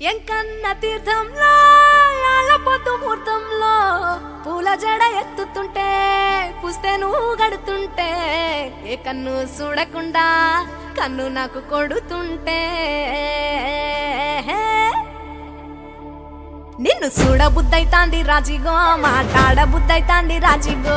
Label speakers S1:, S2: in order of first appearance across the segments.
S1: ఎంకన్న తీర్థంలో పొద్దు ముహూర్తంలో పూల జడ ఎత్తుతుంటే పుస్తే నువ్వు గడుతుంటే ఏ కన్ను చూడకుండా కన్ను నాకు కొడుతుంటే. నిన్ను చూడ రాజీగో రాజిగో మాట్లాడ రాజిగో.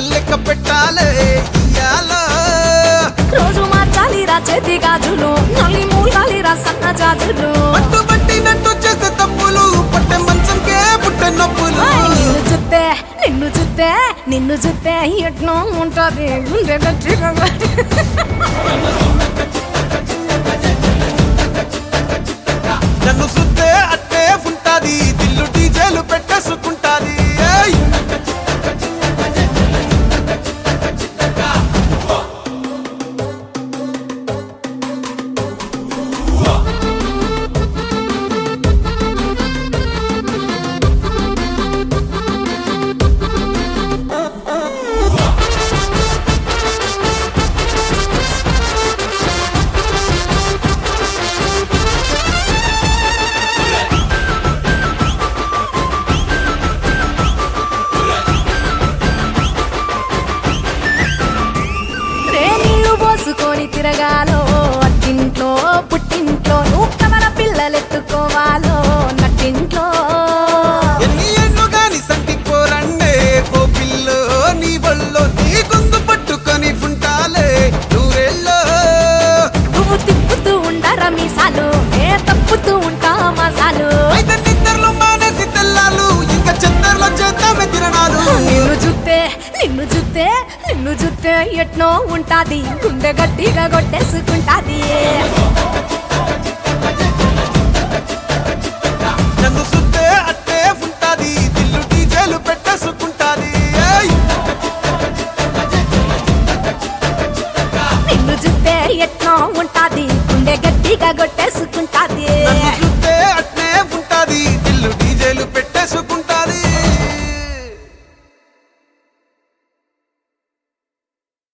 S2: చెమట చుక్కలు లెక్క పెట్టాలే
S1: రోజు మార్చాలిరా చేతి గాజులు నల్లి మూలాలిరా సన్న జాజులు.
S2: పట్టు పట్టినట్టు చేస్తే తప్పులు పట్టే మంచంకే పుట్టే నొప్పులు.
S1: నిన్ను చూస్తే నిన్ను చూస్తే నిన్ను చూస్తే ఎట్నో ఉంటది. గుండె గట్టిగా
S2: నన్ను సుత్తే అట్టే ఉంటాది. దిల్లు డీజేలు పెట్టేసుకుంటాది
S1: చూస్తే నిన్ను చూస్తే ఎట్నో ఉంటాది. గుండె గట్టిగా కొట్టేసుకుంటాది.
S2: ఎట్లా ఉంటాది.
S1: గుండె గట్టిగా కొట్టేసుకు